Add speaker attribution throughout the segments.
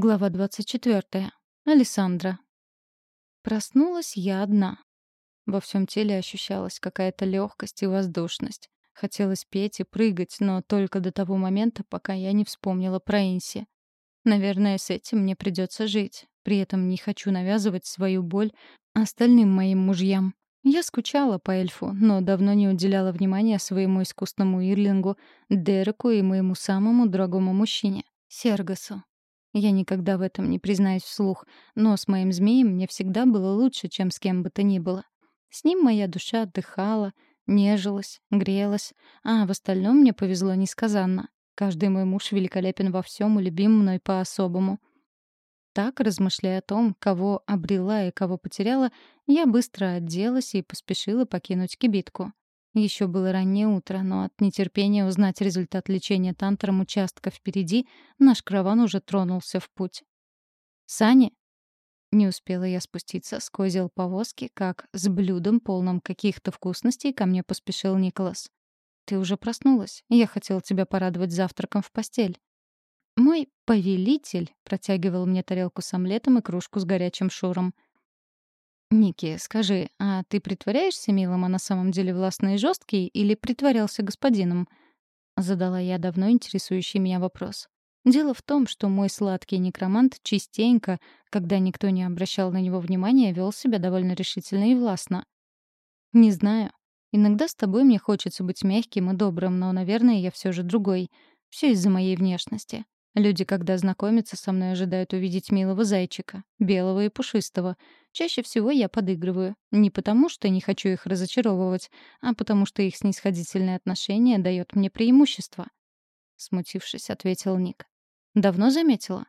Speaker 1: Глава 24. Александра. Проснулась я одна. Во всем теле ощущалась какая-то легкость и воздушность. Хотелось петь и прыгать, но только до того момента, пока я не вспомнила про Инси. Наверное, с этим мне придется жить. При этом не хочу навязывать свою боль остальным моим мужьям. Я скучала по эльфу, но давно не уделяла внимания своему искусному Ирлингу, Дереку и моему самому дорогому мужчине — Сергасу. Я никогда в этом не признаюсь вслух, но с моим змеем мне всегда было лучше, чем с кем бы то ни было. С ним моя душа отдыхала, нежилась, грелась, а в остальном мне повезло несказанно. Каждый мой муж великолепен во всем и любим мной по-особому. Так, размышляя о том, кого обрела и кого потеряла, я быстро оделась и поспешила покинуть кибитку. Еще было раннее утро, но от нетерпения узнать результат лечения тантром участка впереди наш караван уже тронулся в путь. «Сани?» Не успела я спуститься с козел повозки, как с блюдом, полным каких-то вкусностей, ко мне поспешил Николас. «Ты уже проснулась. Я хотел тебя порадовать завтраком в постель». Мой повелитель протягивал мне тарелку с омлетом и кружку с горячим шуром — «Ники, скажи, а ты притворяешься милым, а на самом деле властный и жесткий, или притворялся господином?» Задала я давно интересующий меня вопрос. Дело в том, что мой сладкий некромант частенько, когда никто не обращал на него внимания, вел себя довольно решительно и властно. «Не знаю. Иногда с тобой мне хочется быть мягким и добрым, но, наверное, я все же другой. Все из-за моей внешности. Люди, когда знакомятся со мной, ожидают увидеть милого зайчика, белого и пушистого. Чаще всего я подыгрываю. Не потому, что не хочу их разочаровывать, а потому что их снисходительное отношение дает мне преимущество. Смутившись, ответил Ник. «Давно заметила?»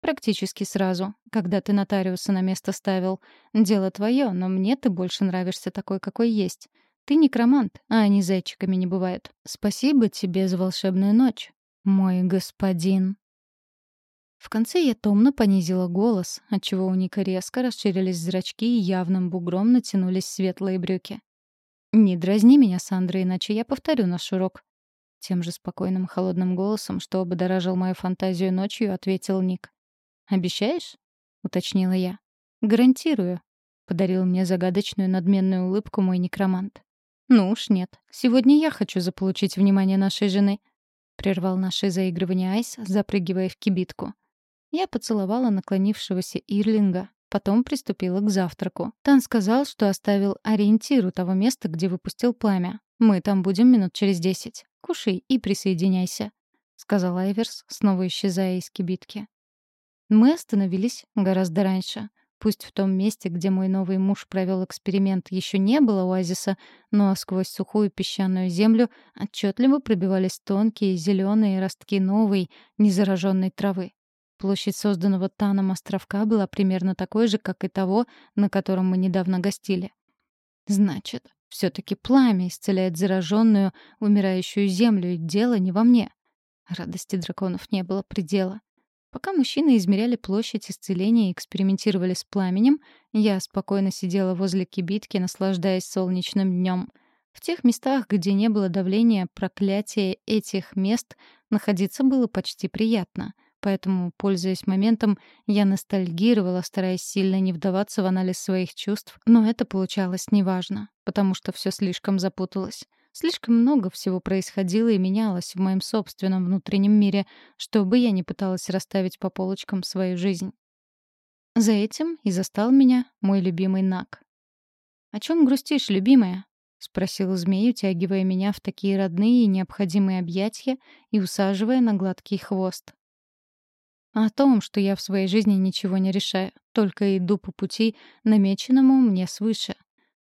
Speaker 1: «Практически сразу, когда ты нотариуса на место ставил. Дело твое, но мне ты больше нравишься такой, какой есть. Ты некромант, а они зайчиками не бывают. Спасибо тебе за волшебную ночь. «Мой господин». В конце я томно понизила голос, отчего у Ника резко расширились зрачки и явным бугром натянулись светлые брюки. «Не дразни меня, Сандра, иначе я повторю наш урок». Тем же спокойным холодным голосом, что ободоражил мою фантазию ночью, ответил Ник. «Обещаешь?» — уточнила я. «Гарантирую», — подарил мне загадочную надменную улыбку мой некромант. «Ну уж нет. Сегодня я хочу заполучить внимание нашей жены прервал наше заигрывание Айс, запрыгивая в кибитку. Я поцеловала наклонившегося Ирлинга, потом приступила к завтраку. Тан сказал, что оставил ориентир у того места, где выпустил пламя. Мы там будем минут через десять. Кушай и присоединяйся, сказал Айверс, снова исчезая из кибитки. Мы остановились гораздо раньше. Пусть в том месте, где мой новый муж провел эксперимент, еще не было оазиса, но сквозь сухую песчаную землю отчетливо пробивались тонкие зеленые ростки новой, незараженной травы. Площадь созданного Таном островка была примерно такой же, как и того, на котором мы недавно гостили. Значит, все-таки пламя исцеляет зараженную, умирающую землю, и дело не во мне. Радости драконов не было предела. Пока мужчины измеряли площадь исцеления и экспериментировали с пламенем, я спокойно сидела возле кибитки, наслаждаясь солнечным днем. В тех местах, где не было давления проклятия этих мест, находиться было почти приятно. Поэтому, пользуясь моментом, я ностальгировала, стараясь сильно не вдаваться в анализ своих чувств, но это получалось неважно, потому что все слишком запуталось. Слишком много всего происходило и менялось в моем собственном внутреннем мире, чтобы я не пыталась расставить по полочкам свою жизнь. За этим и застал меня мой любимый Нак. «О чем грустишь, любимая?» — спросил змей, утягивая меня в такие родные и необходимые объятия и усаживая на гладкий хвост. «О том, что я в своей жизни ничего не решаю, только иду по пути, намеченному мне свыше.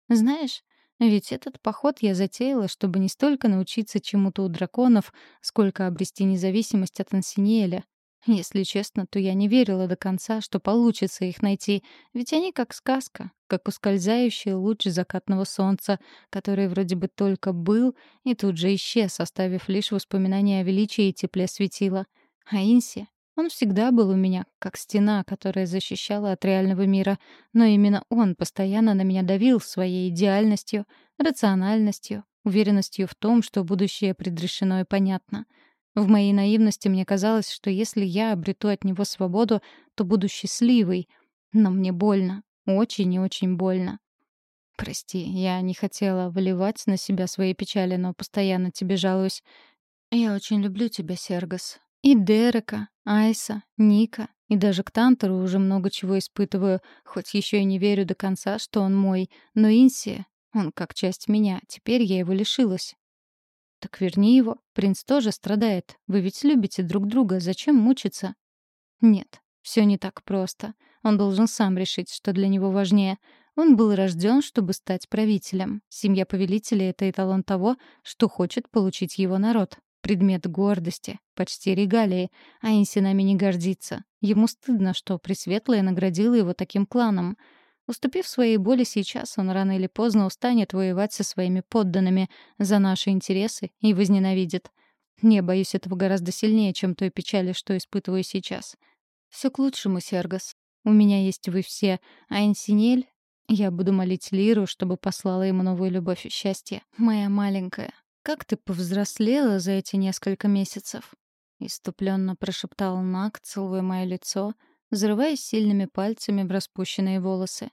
Speaker 1: Знаешь, ведь этот поход я затеяла, чтобы не столько научиться чему-то у драконов, сколько обрести независимость от Ансиниэля. Если честно, то я не верила до конца, что получится их найти, ведь они как сказка, как ускользающий луч закатного солнца, который вроде бы только был и тут же исчез, оставив лишь воспоминания о величии и тепле светила. А Инси он всегда был у меня, как стена, которая защищала от реального мира, но именно он постоянно на меня давил своей идеальностью, рациональностью, уверенностью в том, что будущее предрешено и понятно. В моей наивности мне казалось, что если я обрету от него свободу, то буду счастливой. Но мне больно. Очень и очень больно. Прости, я не хотела выливать на себя свои печали, но постоянно тебе жалуюсь. Я очень люблю тебя, Сергас. И Дерека, Айса, Ника, и даже к Тантеру уже много чего испытываю, хоть еще и не верю до конца, что он мой. Но Инси, он как часть меня, теперь я его лишилась. Так верни его, принц тоже страдает. Вы ведь любите друг друга, зачем мучиться? Нет, все не так просто. Он должен сам решить, что для него важнее. Он был рожден, чтобы стать правителем. Семья повелителя — это эталон того, что хочет получить его народ. Предмет гордости, почти регалии. А Инси не гордится. Ему стыдно, что Пресветлая наградила его таким кланом. Уступив своей боли сейчас, он рано или поздно устанет воевать со своими подданными за наши интересы и возненавидит. Не боюсь этого гораздо сильнее, чем той печали, что испытываю сейчас. Все к лучшему, Сергас. У меня есть вы все, а Инсинель я буду молить Лиру, чтобы послала ему новую любовь и счастье. Моя маленькая, как ты повзрослела за эти несколько месяцев?» Иступленно прошептал Нак, целуя мое лицо, взрываясь сильными пальцами в распущенные волосы.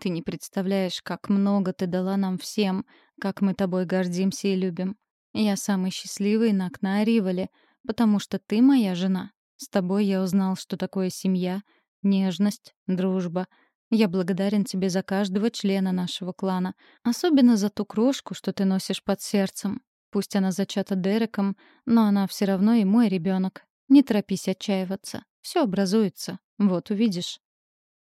Speaker 1: «Ты не представляешь, как много ты дала нам всем, как мы тобой гордимся и любим. Я самый счастливый Нак на Аривале, потому что ты моя жена. С тобой я узнал, что такое семья, нежность, дружба — я благодарен тебе за каждого члена нашего клана, особенно за ту крошку, что ты носишь под сердцем. Пусть она зачата Дереком, но она все равно и мой ребенок. Не торопись отчаиваться. Все образуется. Вот увидишь.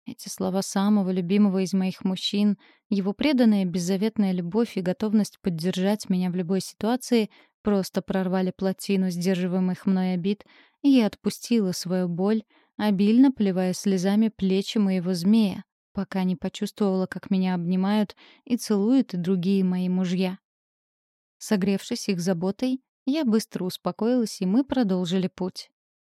Speaker 1: Эти слова самого любимого из моих мужчин, его преданная беззаветная любовь и готовность поддержать меня в любой ситуации просто прорвали плотину сдерживаемых мной обид, и я отпустила свою боль, обильно плевая слезами плечи моего змея, пока не почувствовала, как меня обнимают и целуют и другие мои мужья. Согревшись их заботой, я быстро успокоилась, и мы продолжили путь.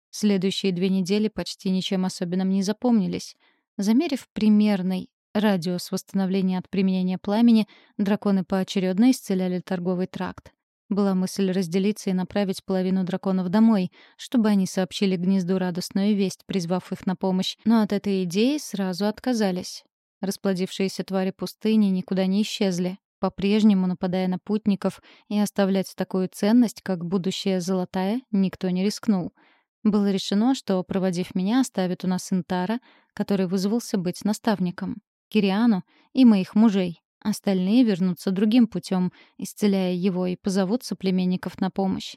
Speaker 1: Следующие две недели почти ничем особенным не запомнились. Замерив примерный радиус восстановления от применения пламени, драконы поочередно исцеляли торговый тракт. Была мысль разделиться и направить половину драконов домой, чтобы они сообщили гнезду радостную весть, призвав их на помощь, но от этой идеи сразу отказались. Расплодившиеся твари пустыни никуда не исчезли, по-прежнему нападая на путников, и оставлять такую ценность, как будущая золотая, никто не рискнул. Было решено, что, проводив меня, оставят у нас Интара, который вызвался быть наставником, Кириану и моих мужей, Остальные вернутся другим путем, исцеляя его, и позовут соплеменников на помощь.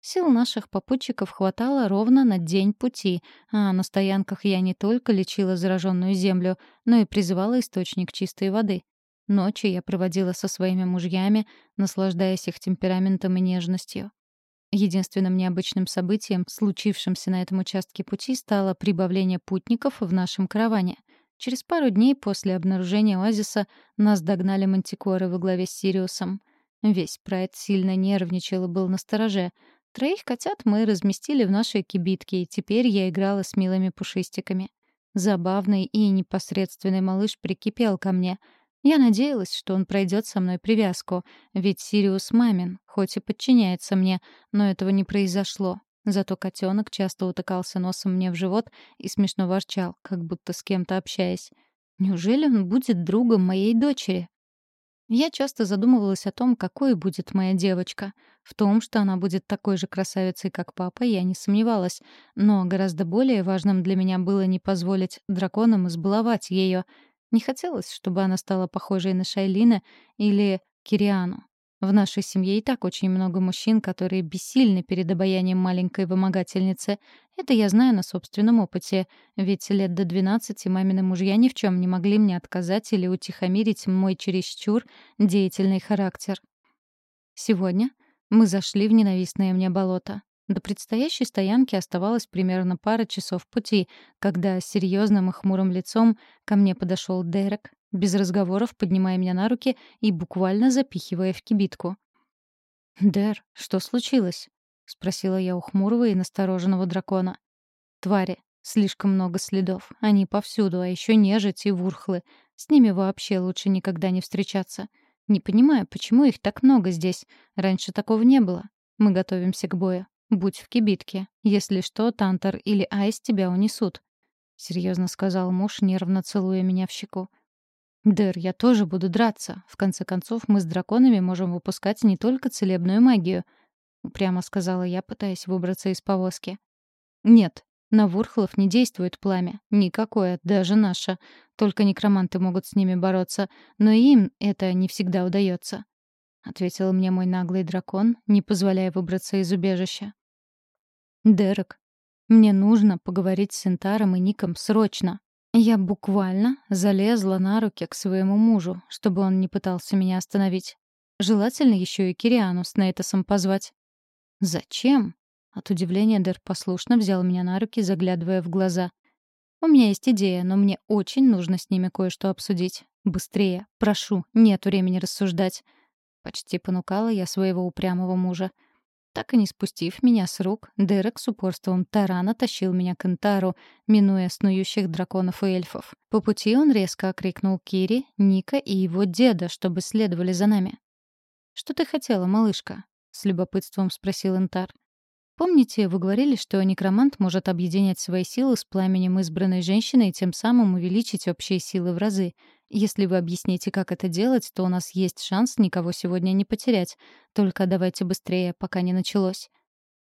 Speaker 1: Сил наших попутчиков хватало ровно на день пути, а на стоянках я не только лечила зараженную землю, но и призывала источник чистой воды. Ночи я проводила со своими мужьями, наслаждаясь их темпераментом и нежностью. Единственным необычным событием, случившимся на этом участке пути, стало прибавление путников в нашем караване — Через пару дней после обнаружения оазиса нас догнали мантикоры во главе с Сириусом. Весь прайд сильно нервничал и был настороже. Троих котят мы разместили в нашей кибитке, и теперь я играла с милыми пушистиками. Забавный и непосредственный малыш прикипел ко мне. Я надеялась, что он пройдет со мной привязку, ведь Сириус мамин, хоть и подчиняется мне, но этого не произошло. Зато котенок часто утыкался носом мне в живот и смешно ворчал, как будто с кем-то общаясь. Неужели он будет другом моей дочери? Я часто задумывалась о том, какой будет моя девочка. В том, что она будет такой же красавицей, как папа, я не сомневалась. Но гораздо более важным для меня было не позволить драконам избаловать ее. Не хотелось, чтобы она стала похожей на Шайлина или Кириану. В нашей семье и так очень много мужчин, которые бессильны перед обаянием маленькой вымогательницы. Это я знаю на собственном опыте, ведь лет до 12 мамины мужья ни в чем не могли мне отказать или утихомирить мой чересчур деятельный характер. Сегодня мы зашли в ненавистное мне болото. До предстоящей стоянки оставалось примерно пара часов пути, когда с серьезным и хмурым лицом ко мне подошел Дерек, без разговоров поднимая меня на руки и буквально запихивая в кибитку. «Дэр, что случилось?» — спросила я у хмурого и настороженного дракона. «Твари. Слишком много следов. Они повсюду, а еще нежить и вурхлы. С ними вообще лучше никогда не встречаться. Не понимаю, почему их так много здесь. Раньше такого не было. Мы готовимся к бою. будь в кибитке. Если что, Тантор или Айс тебя унесут», — серьезно сказал муж, нервно целуя меня в щеку. «Дэр, я тоже буду драться. В конце концов, мы с драконами можем выпускать не только целебную магию», — упрямо сказала я, пытаясь выбраться из повозки. «Нет, на вурхлов не действует пламя. Никакое, даже наше. Только некроманты могут с ними бороться, но им это не всегда удается», — ответил мне мой наглый дракон, не позволяя выбраться из убежища. «Дерек, мне нужно поговорить с Синтаром и Ником срочно», я буквально залезла на руки к своему мужу, чтобы он не пытался меня остановить. Желательно еще и Кириану с Нейтасом позвать. «Зачем?» От удивления Дэр послушно взял меня на руки, заглядывая в глаза. «У меня есть идея, но мне очень нужно с ними кое-что обсудить. Быстрее, прошу, нет времени рассуждать». Почти понукала я своего упрямого мужа. Так и не спустив меня с рук, Дерек с упорством тарана тащил меня к Интару, минуя снующих драконов и эльфов. По пути он резко окрикнул Кири, Ника и его деда, чтобы следовали за нами. «Что ты хотела, малышка?» — с любопытством спросил Интар. Помните, вы говорили, что некромант может объединять свои силы с пламенем избранной женщины и тем самым увеличить общие силы в разы? Если вы объясните, как это делать, то у нас есть шанс никого сегодня не потерять. Только давайте быстрее, пока не началось.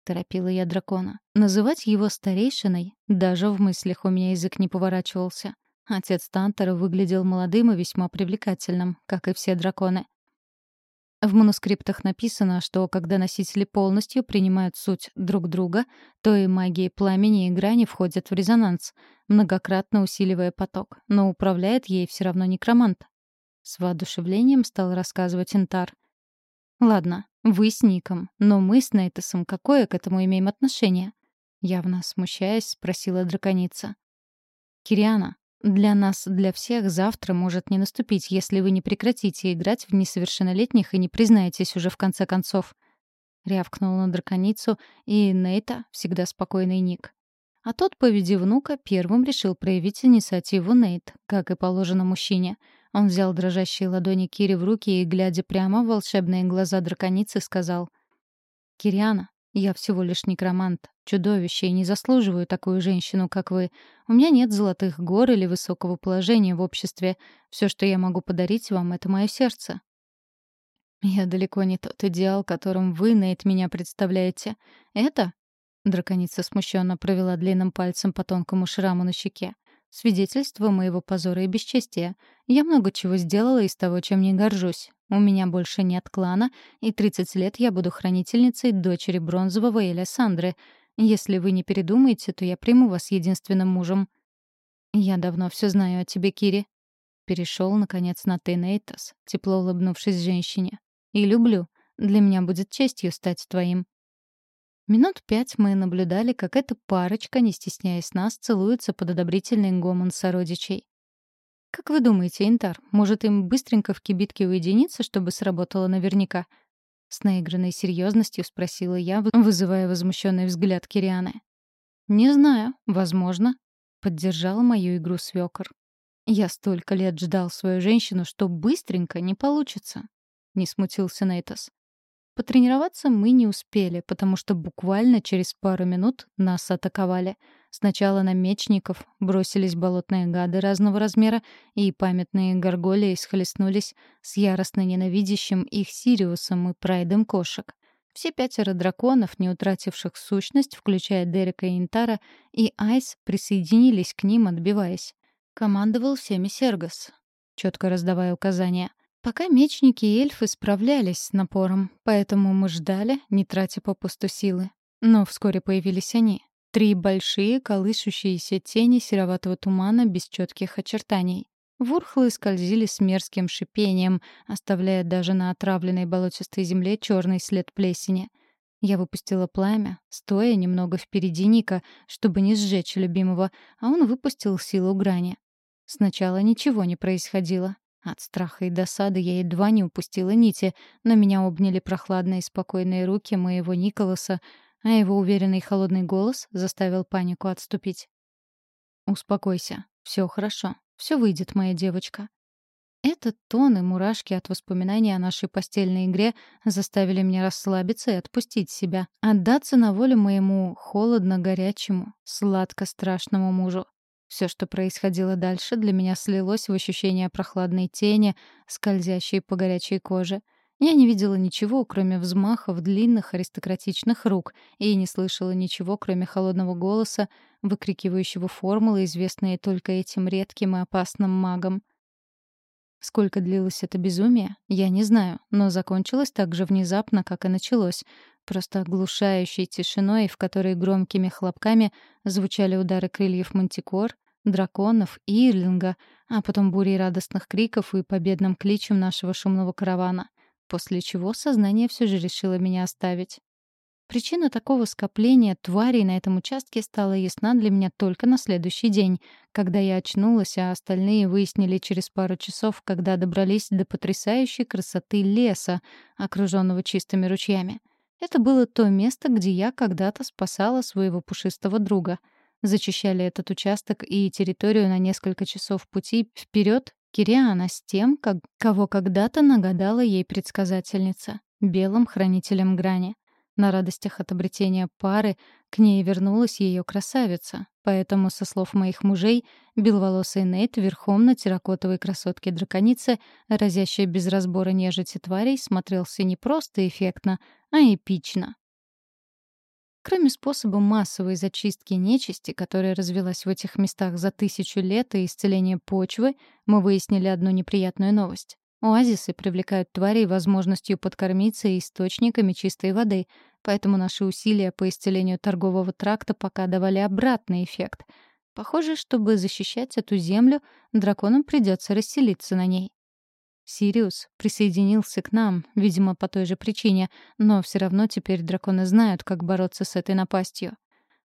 Speaker 1: Торопила я дракона. Называть его старейшиной даже в мыслях у меня язык не поворачивался. Отец Тантера выглядел молодым и весьма привлекательным, как и все драконы. В манускриптах написано, что когда носители полностью принимают суть друг друга, то и магии пламени и грани входят в резонанс, многократно усиливая поток, но управляет ей все равно некромант. С воодушевлением стал рассказывать Интар. «Ладно, вы с Ником, но мы с Нейтосом какое к этому имеем отношение?» Явно смущаясь, спросила драконица. «Кириана, для нас, для всех завтра может не наступить, если вы не прекратите играть в несовершеннолетних и не признаетесь уже в конце концов. Рявкнул на драконицу, и Нейта, всегда спокойный Ник. А тот, по виде внука, первым решил проявить инициативу Нейт, как и положено мужчине. Он взял дрожащие ладони Кири в руки и, глядя прямо в волшебные глаза драконицы, сказал «Кириана, я всего лишь некромант, чудовище, и не заслуживаю такую женщину, как вы. У меня нет золотых гор или высокого положения в обществе. Все, что я могу подарить вам, — это мое сердце. Я далеко не тот идеал, которым вы, Нейт, меня представляете. Это... Драконица смущенно провела длинным пальцем по тонкому шраму на щеке. Свидетельство моего позора и бесчестия. Я много чего сделала из того, чем не горжусь. У меня больше нет клана, и 30 лет я буду хранительницей дочери бронзового Эля Сандры. Если вы не передумаете, то я приму вас единственным мужем. Я давно все знаю о тебе, Кири. Перешел, наконец, на ты, Нейтас, тепло улыбнувшись женщине. И люблю. Для меня будет честью стать твоим. Минут пять мы наблюдали, как эта парочка, не стесняясь нас, целуется под одобрительный гомон сородичей. «Как вы думаете, Интар, может им быстренько в кибитке уединиться, чтобы сработало наверняка?» С наигранной серьезностью спросила я, вызывая возмущенный взгляд Кирианы. «Не знаю, возможно», — поддержала мою игру свёкор. «Я столько лет ждал свою женщину, что быстренько не получится», — не смутился Нейтас. Потренироваться мы не успели, потому что буквально через пару минут нас атаковали. Сначала на мечников бросились болотные гады разного размера, и памятные горгулии схлестнулись с яростно ненавидящим их Сириусом и прайдом кошек. Все пятеро драконов, не утративших сущность, включая Дерека и Интара, и Айс присоединились к ним, отбиваясь. Командовал всеми Сергос, четко раздавая указания — Пока мечники и эльфы справлялись с напором, поэтому мы ждали, не тратя попусту силы. Но вскоре появились они. Три большие, колышущиеся тени сероватого тумана без четких очертаний. Вурхлы скользили с мерзким шипением, оставляя даже на отравленной болотистой земле черный след плесени. Я выпустила пламя, стоя немного впереди Ника, чтобы не сжечь любимого, а он выпустил силу грани. Сначала ничего не происходило. От страха и досады я едва не упустила нити, но меня обняли прохладные спокойные руки моего Николаса, а его уверенный холодный голос заставил панику отступить. «Успокойся. Все хорошо. Все выйдет, моя девочка». Этот тон и мурашки от воспоминаний о нашей постельной игре заставили меня расслабиться и отпустить себя, отдаться на волю моему холодно-горячему, сладко-страшному мужу. Все, что происходило дальше, для меня слилось в ощущение прохладной тени, скользящей по горячей коже. Я не видела ничего, кроме взмахов длинных аристократичных рук, и не слышала ничего, кроме холодного голоса, выкрикивающего формулы, известные только этим редким и опасным магам — Сколько длилось это безумие, я не знаю, но закончилось так же внезапно, как и началось, просто оглушающей тишиной, в которой громкими хлопками звучали удары крыльев мантикор, драконов и ирлинга, а потом бурей радостных криков и победным кличем нашего шумного каравана, после чего сознание все же решило меня оставить. Причина такого скопления тварей на этом участке стала ясна для меня только на следующий день, когда я очнулась, а остальные выяснили через пару часов, когда добрались до потрясающей красоты леса, окруженного чистыми ручьями. Это было то место, где я когда-то спасала своего пушистого друга. Зачищали этот участок и территорию на несколько часов пути вперед Кириана с тем, как, кого когда-то нагадала ей предсказательница — белым хранителем грани. На радостях от обретения пары к ней вернулась ее красавица, поэтому, со слов моих мужей, беловолосый Нейт верхом на терракотовой красотке-драконице, разящей без разбора нежити тварей, смотрелся не просто эффектно, а эпично. Кроме способа массовой зачистки нечисти, которая развелась в этих местах за тысячу лет и исцеления почвы, мы выяснили одну неприятную новость. Оазисы привлекают тварей возможностью подкормиться источниками чистой воды, поэтому наши усилия по исцелению торгового тракта пока давали обратный эффект. Похоже, чтобы защищать эту землю, драконам придется расселиться на ней. Сириус присоединился к нам, видимо, по той же причине, но все равно теперь драконы знают, как бороться с этой напастью.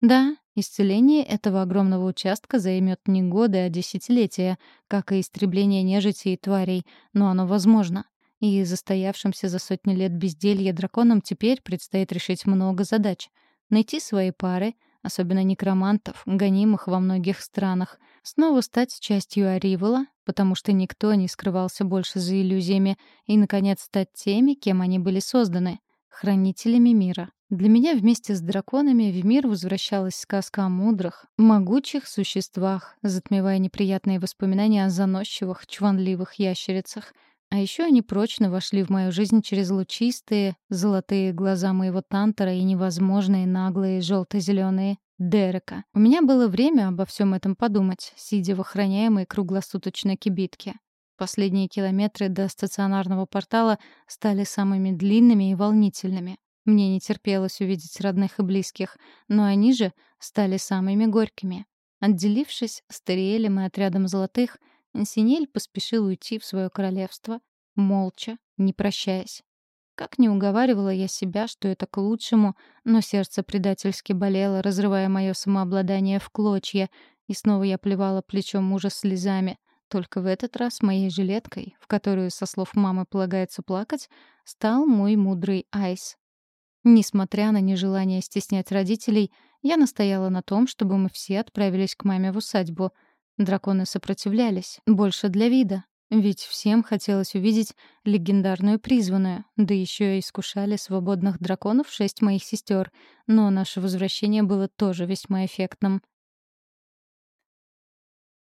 Speaker 1: Да, исцеление этого огромного участка займет не годы, а десятилетия, как и истребление нежити и тварей, но оно возможно. И застоявшимся за сотни лет безделья драконам теперь предстоит решить много задач. Найти свои пары, особенно некромантов, гонимых во многих странах, снова стать частью Аривола, потому что никто не скрывался больше за иллюзиями, и, наконец, стать теми, кем они были созданы — хранителями мира. Для меня вместе с драконами в мир возвращалась сказка о мудрых, могучих существах, затмевая неприятные воспоминания о заносчивых, чванливых ящерицах. А еще они прочно вошли в мою жизнь через лучистые, золотые глаза моего тантора и невозможные наглые желто-зеленые Дерека. У меня было время обо всем этом подумать, сидя в охраняемой круглосуточной кибитке. Последние километры до стационарного портала стали самыми длинными и волнительными. Мне не терпелось увидеть родных и близких, но они же стали самыми горькими. Отделившись с Тариэлем и отрядом золотых, Синель поспешил уйти в свое королевство, молча, не прощаясь. Как не уговаривала я себя, что это к лучшему, но сердце предательски болело, разрывая мое самообладание в клочья, и снова я плевала плечом мужа слезами. Только в этот раз моей жилеткой, в которую, со слов мамы, полагается плакать, стал мой мудрый Айс. Несмотря на нежелание стеснять родителей, я настояла на том, чтобы мы все отправились к маме в усадьбу. Драконы сопротивлялись, больше для вида, ведь всем хотелось увидеть легендарную призванную, да еще и искушали свободных драконов шесть моих сестер, но наше возвращение было тоже весьма эффектным.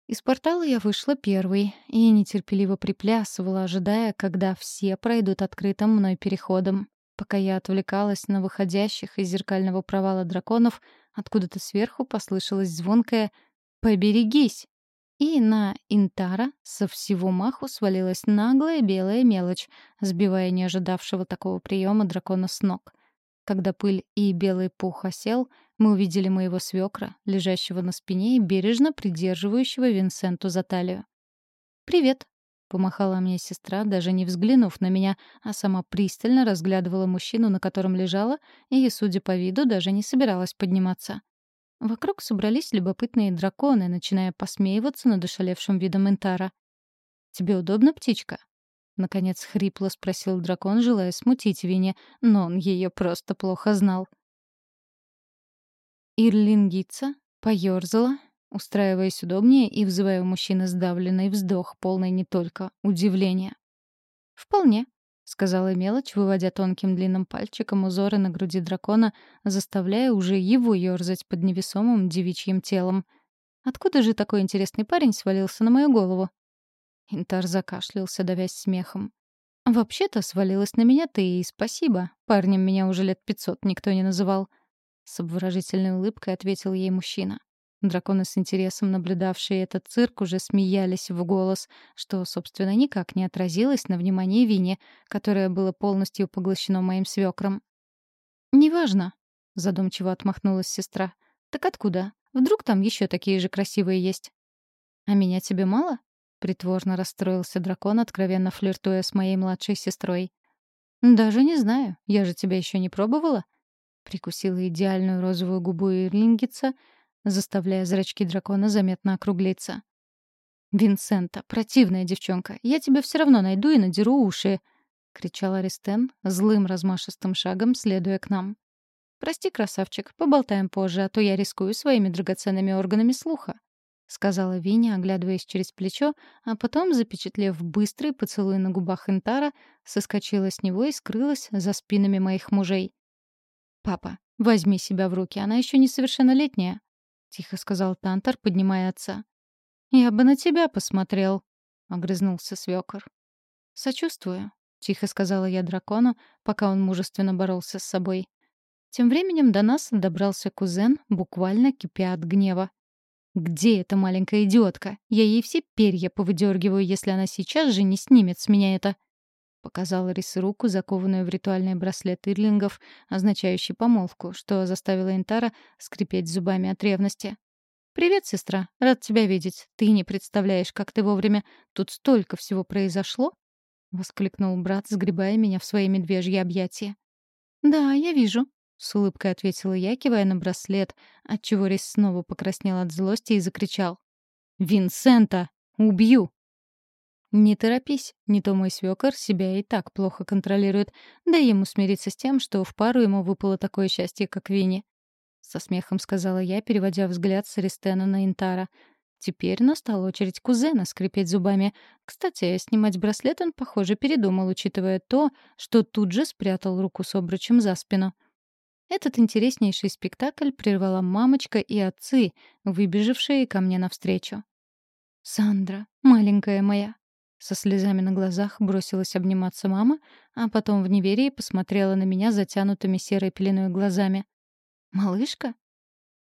Speaker 1: Из портала я вышла первой и нетерпеливо приплясывала, ожидая, когда все пройдут открытым мной переходом. Пока я отвлекалась на выходящих из зеркального провала драконов, откуда-то сверху послышалось звонкое «Поберегись!» И на Интара со всего маху свалилась наглая белая мелочь, сбивая неожидавшего такого приема дракона с ног. Когда пыль и белый пух осел, мы увидели моего свекра, лежащего на спине и бережно придерживающего Винсенту за талию. «Привет», Помахала мне сестра, даже не взглянув на меня, а сама пристально разглядывала мужчину, на котором лежала, и, судя по виду, даже не собиралась подниматься. Вокруг собрались любопытные драконы, начиная посмеиваться над ошалевшим видом Интара. «Тебе удобно, птичка?» Наконец хрипло спросил дракон, желая смутить Вине, но он ее просто плохо знал. Ирлингица поёрзала устраиваясь удобнее и вызывая у мужчины сдавленный вздох, полный не только удивления. «Вполне», — сказала мелочь, выводя тонким длинным пальчиком узоры на груди дракона, заставляя уже его ёрзать под невесомым девичьим телом. «Откуда же такой интересный парень свалился на мою голову?» Интар закашлялся, давясь смехом. «Вообще-то свалилась на меня ты, и спасибо. Парнем меня уже лет пятьсот никто не называл». С обворожительной улыбкой ответил ей мужчина. Драконы с интересом, наблюдавшие этот цирк, уже смеялись в голос, что, собственно, никак не отразилось на внимании Вини, которое было полностью поглощено моим свекром. «Неважно», — задумчиво отмахнулась сестра. «Так откуда? Вдруг там еще такие же красивые есть?» «А меня тебе мало?» — притворно расстроился дракон, откровенно флиртуя с моей младшей сестрой. «Даже не знаю. Я же тебя еще не пробовала?» Прикусила идеальную розовую губу Ирлингица — заставляя зрачки дракона заметно округлиться. «Винсента, противная девчонка, я тебя все равно найду и надеру уши!» — кричал Аристен, злым размашистым шагом следуя к нам. «Прости, красавчик, поболтаем позже, а то я рискую своими драгоценными органами слуха», — сказала Виня, оглядываясь через плечо, а потом, запечатлев быстрый поцелуй на губах Интара, соскочила с него и скрылась за спинами моих мужей. «Папа, возьми себя в руки, она еще несовершеннолетняя», тихо сказал Тантор, поднимая отца. «Я бы на тебя посмотрел», — огрызнулся свёкор. «Сочувствую», — тихо сказала я дракону, пока он мужественно боролся с собой. Тем временем до нас добрался кузен, буквально кипя от гнева. «Где эта маленькая идиотка? Я ей все перья повыдергиваю, если она сейчас же не снимет с меня это». Показала Рис руку, закованную в ритуальный браслет ирлингов, означающий помолвку, что заставило Интара скрипеть зубами от ревности. «Привет, сестра. Рад тебя видеть. Ты не представляешь, как ты вовремя. Тут столько всего произошло!» — воскликнул брат, сгребая меня в свои медвежьи объятия. «Да, я вижу», — с улыбкой ответила я, кивая на браслет, отчего Рис снова покраснел от злости и закричал. «Винсента! Убью!» «Не торопись, не то мой свёкор себя и так плохо контролирует. Дай ему смириться с тем, что в пару ему выпало такое счастье, как Винни». Со смехом сказала я, переводя взгляд с Аристена на Интара. Теперь настала очередь кузена скрипеть зубами. Кстати, снимать браслет он, похоже, передумал, учитывая то, что тут же спрятал руку с обручем за спину. Этот интереснейший спектакль прервала мамочка и отцы, выбежавшие ко мне навстречу. «Сандра, маленькая моя, со слезами на глазах бросилась обниматься мама, а потом в неверии посмотрела на меня затянутыми серой пеленой глазами. «Малышка?»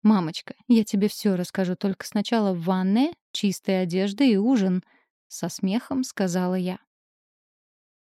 Speaker 1: «Мамочка, я тебе все расскажу, только сначала в ванной, чистая одежда и ужин», — со смехом сказала я.